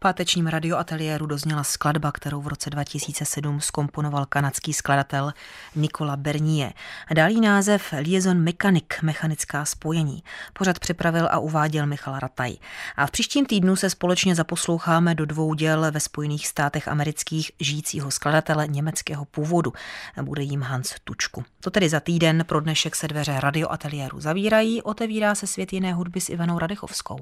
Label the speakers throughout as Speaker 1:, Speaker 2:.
Speaker 1: Pátečním radioateliéru dozněla skladba, kterou v roce 2007 skomponoval kanadský skladatel Nikola Bernier. Dálý název Liaison Mechanic, mechanická spojení. Pořad připravil a uváděl Michal Rataj. A v příštím týdnu se společně zaposloucháme do dvou děl ve Spojených státech amerických žijícího skladatele německého původu. Bude jim Hans Tučku. To tedy za týden pro dnešek se dveře radioateliéru zavírají, otevírá se svět jiné hudby s Ivanou Radechovskou.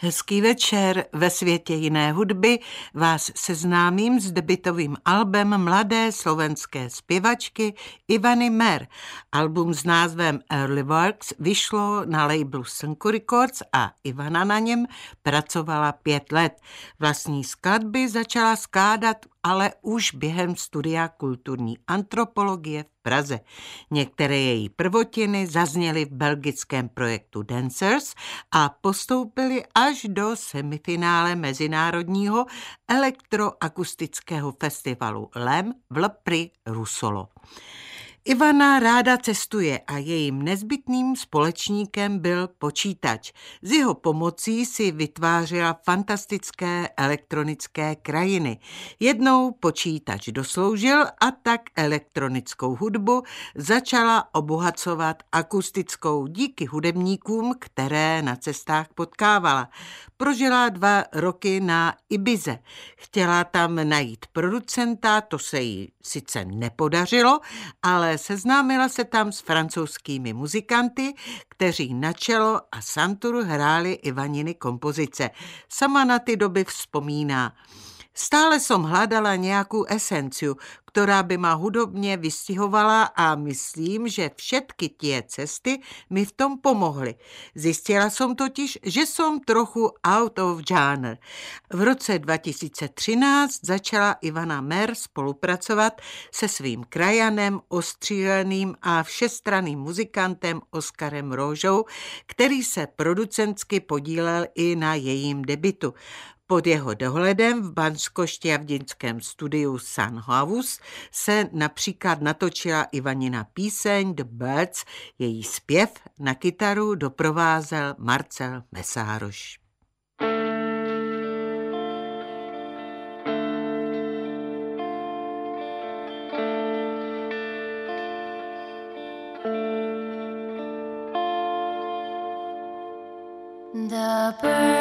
Speaker 2: Hezký večer ve světě jiné hudby vás seznámím s debitovým albem mladé slovenské zpěvačky Ivany Mer. Album s názvem Early Works vyšlo na labelu Sunku Records a Ivana na něm pracovala pět let. Vlastní skladby začala skládat ale už během studia kulturní antropologie v Praze. Některé její prvotiny zazněly v belgickém projektu Dancers a postoupily až do semifinále mezinárodního elektroakustického festivalu LEM v Lepri Rusolo. Ivana ráda cestuje a jejím nezbytným společníkem byl počítač. Z jeho pomocí si vytvářela fantastické elektronické krajiny. Jednou počítač dosloužil a tak elektronickou hudbu začala obohacovat akustickou díky hudebníkům, které na cestách potkávala. Prožila dva roky na Ibize. Chtěla tam najít producenta, to se jí sice nepodařilo, ale seznámila se tam s francouzskými muzikanty, kteří na čelo a santuru hráli Ivaniny kompozice. Sama na ty doby vzpomíná. Stále som hľadala nejakú esenciu, ktorá by ma hudobne vystihovala a myslím, že všetky tie cesty mi v tom pomohly. Zistila som totiž, že som trochu out of genre. V roce 2013 začala Ivana Mer spolupracovat se svým krajanem, ostříleným a všestraným muzikantem Oskarem Róžou, který se producentsky podílel i na jejím debitu. Pod jeho dohledem v banskoštěvdinském studiu San House se například natočila Ivanina píseň The Birds, její zpěv na kytaru doprovázel Marcel Mesároš.
Speaker 1: The birds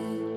Speaker 1: you.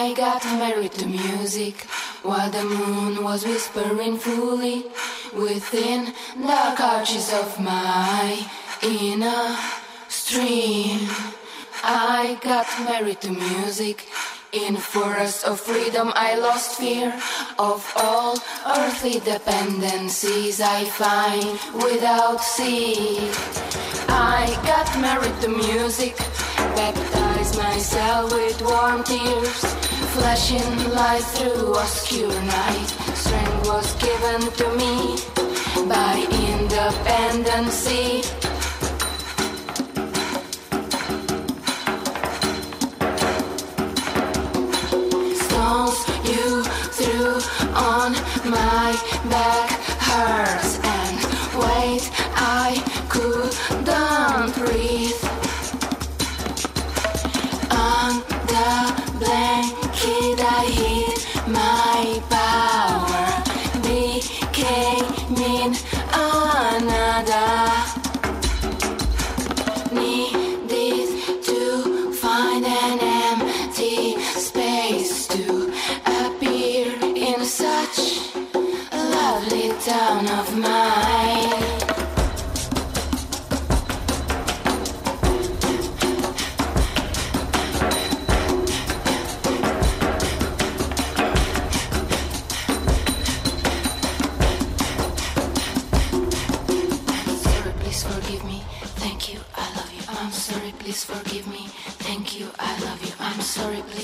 Speaker 3: I got married to music while the moon was whispering fully within dark arches of my inner stream. I got married to music. In a forest of freedom, I lost fear of all earthly dependencies I find without seed. I got married to music, baptized myself with warm tears, flashing light through obscure night. Strength was given to me by independency. Stones you threw on my back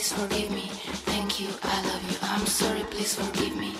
Speaker 3: please forgive me. Thank you, I love you. I'm sorry, please forgive me.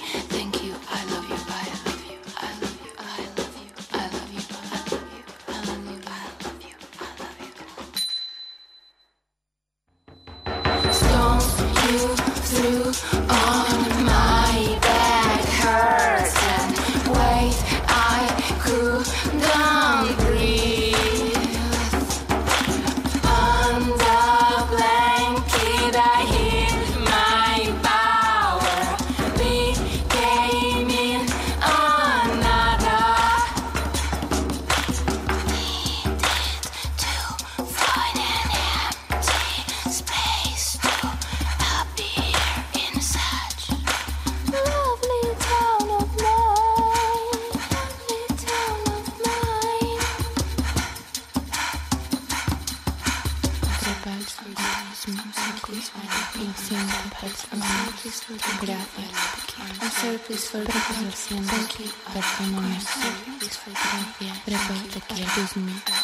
Speaker 3: foi para fazer sempre aqui para tomar uma sopa. Isso foi para enviar para fazer daqui a
Speaker 4: dois minutos.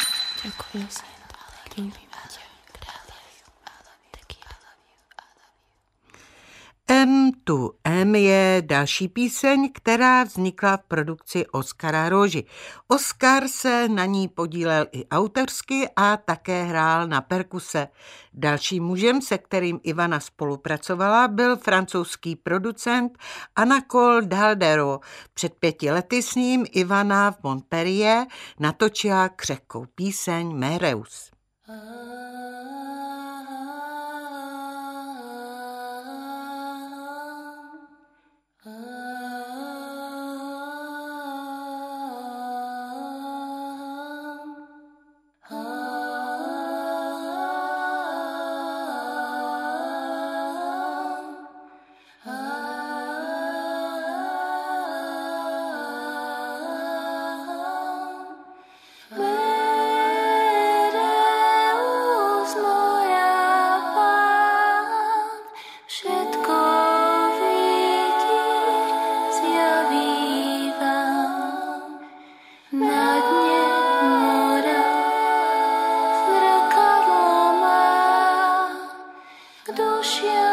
Speaker 4: Um,
Speaker 2: tu, tu M je další píseň, která vznikla v produkci Oskara Roži. Oskar se na ní podílel i autorsky a také hrál na perkuse. Dalším mužem, se kterým Ivana spolupracovala, byl francouzský producent Anacol Daldero. Před pěti lety s ním Ivana v Montpellier natočila křehkou píseň Mereus.
Speaker 3: Mereus
Speaker 1: 都想。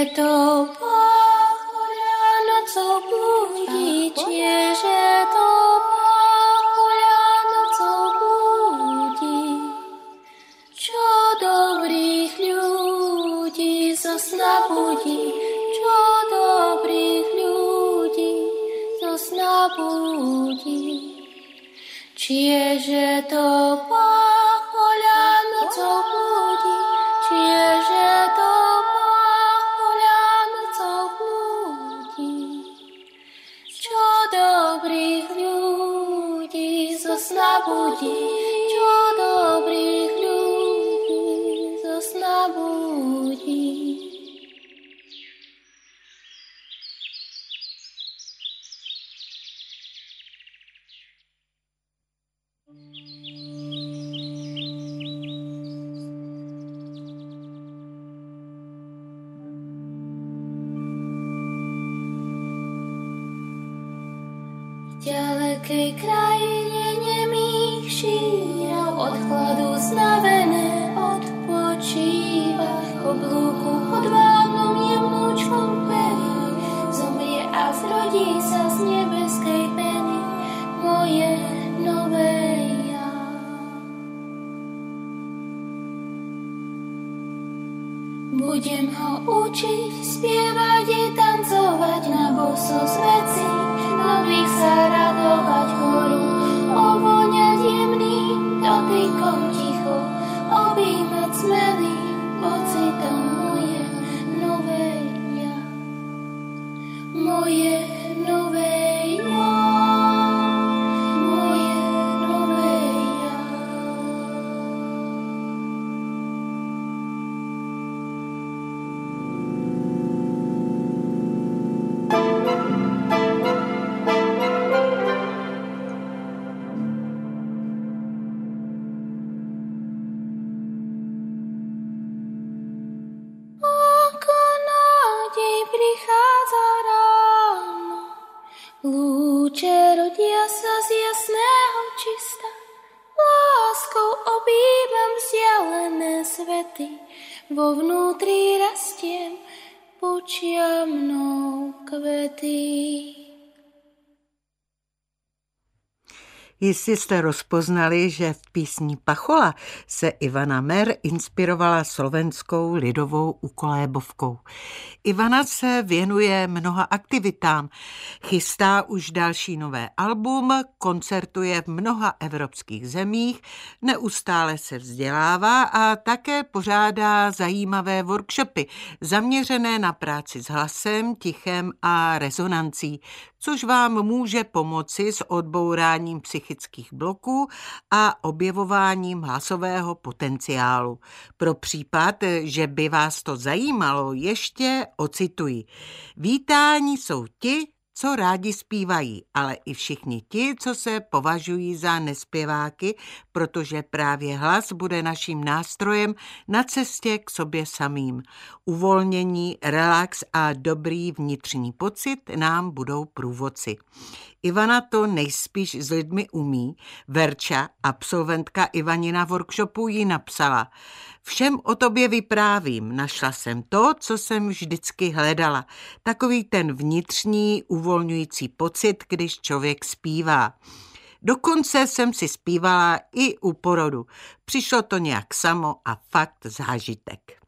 Speaker 1: To pochodia nocou budí, čieže to pochodia nocou budí. Čo dobrých ľudí zo sna budí, čo dobrých ľudí zo sna budí. Čieže to pochodia ďalekej krajine nemých od chladu znavené odpočíva oblúku pod válnom jemnúčkom perí zomrie a zrodí sa z nebeskej peny moje nové ja. Budem ho učiť
Speaker 2: Jistě jste rozpoznali, že v písni Pachola se Ivana Mer inspirovala slovenskou lidovou ukolébovkou. Ivana se věnuje mnoha aktivitám, chystá už další nové album, koncertuje v mnoha evropských zemích, neustále se vzdělává a také pořádá zajímavé workshopy zaměřené na práci s hlasem, tichem a rezonancí, což vám může pomoci s odbouráním psychických bloků a objevováním hlasového potenciálu. Pro případ, že by vás to zajímalo, ještě ocituji. Vítání jsou ti, co rádi zpívají, ale i všichni ti, co se považují za nespěváky, protože právě hlas bude naším nástrojem na cestě k sobě samým. Uvolnění, relax a dobrý vnitřní pocit nám budou průvodci. Ivana to nejspíš s lidmi umí. Verča, absolventka Ivanina workshopu, ji napsala. Všem o tobě vyprávím. Našla jsem to, co jsem vždycky hledala. Takový ten vnitřní, uvolňující pocit, když člověk zpívá. Dokonce jsem si zpívala i u porodu. Přišlo to nějak samo a fakt zážitek.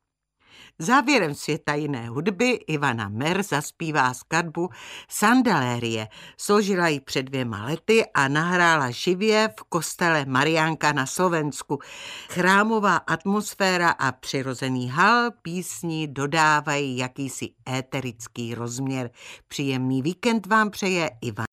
Speaker 2: Závěrem světa jiné hudby Ivana Mer zaspívá skladbu Sandalérie. Složila ji před dvěma lety a nahrála živě v kostele Mariánka na Slovensku. Chrámová atmosféra a přirozený hal písni dodávají jakýsi éterický rozměr. Příjemný víkend vám přeje Ivan.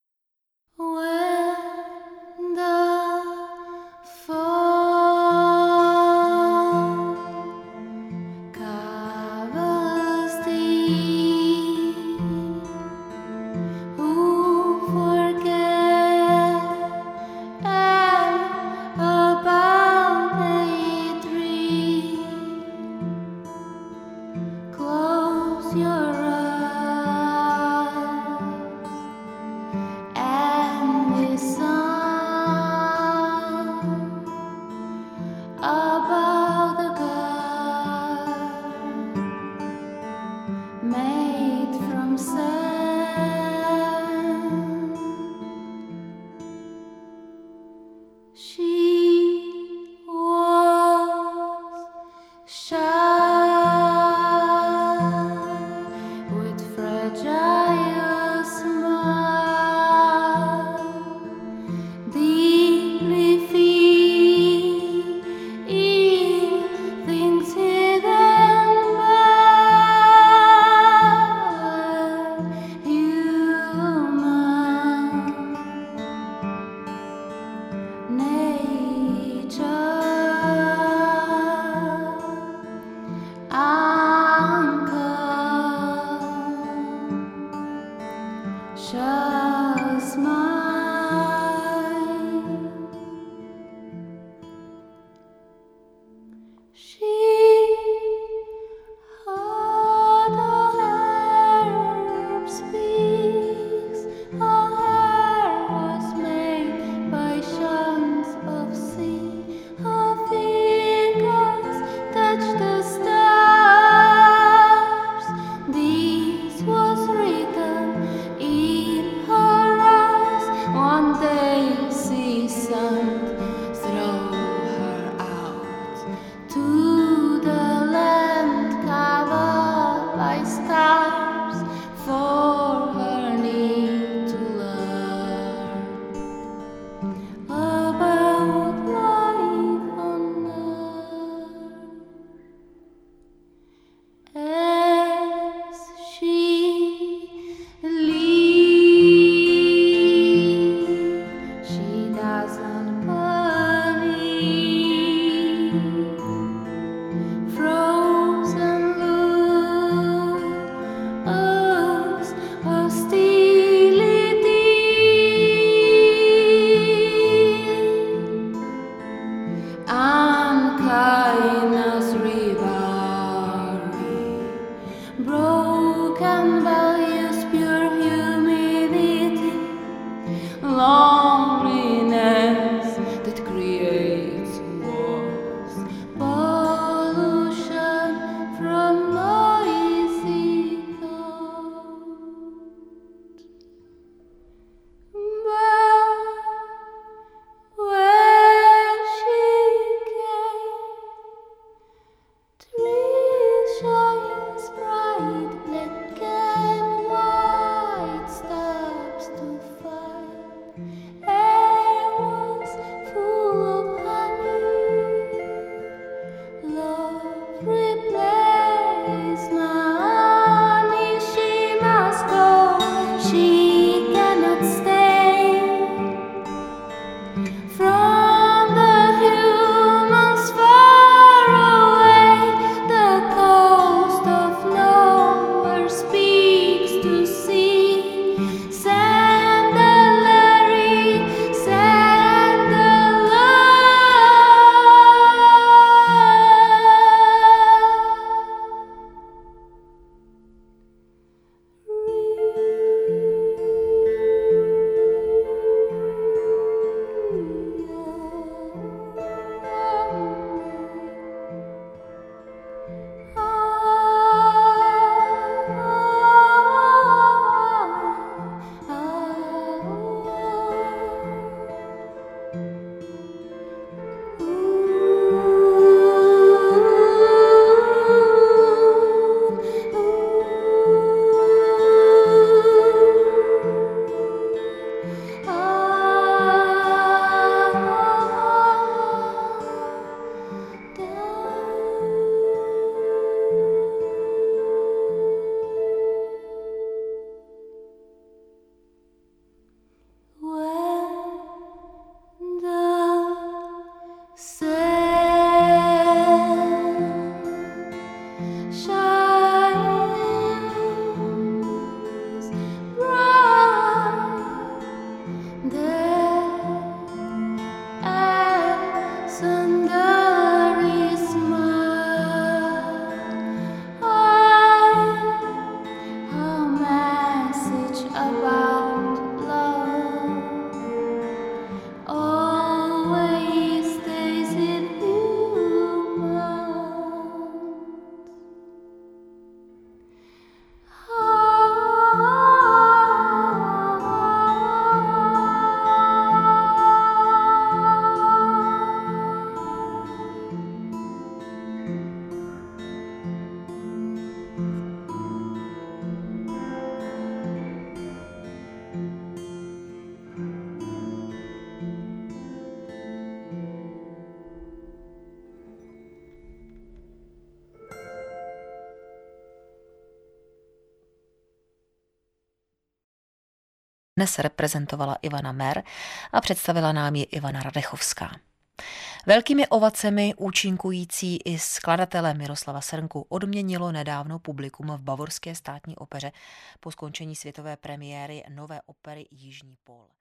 Speaker 5: Dnes reprezentovala Ivana Mer a představila nám ji Ivana Radechovská. Velkými ovacemi účinkující i skladatele Miroslava Srnku odměnilo nedávno publikum v Bavorské státní opeře po skončení světové premiéry nové opery Jižní pól.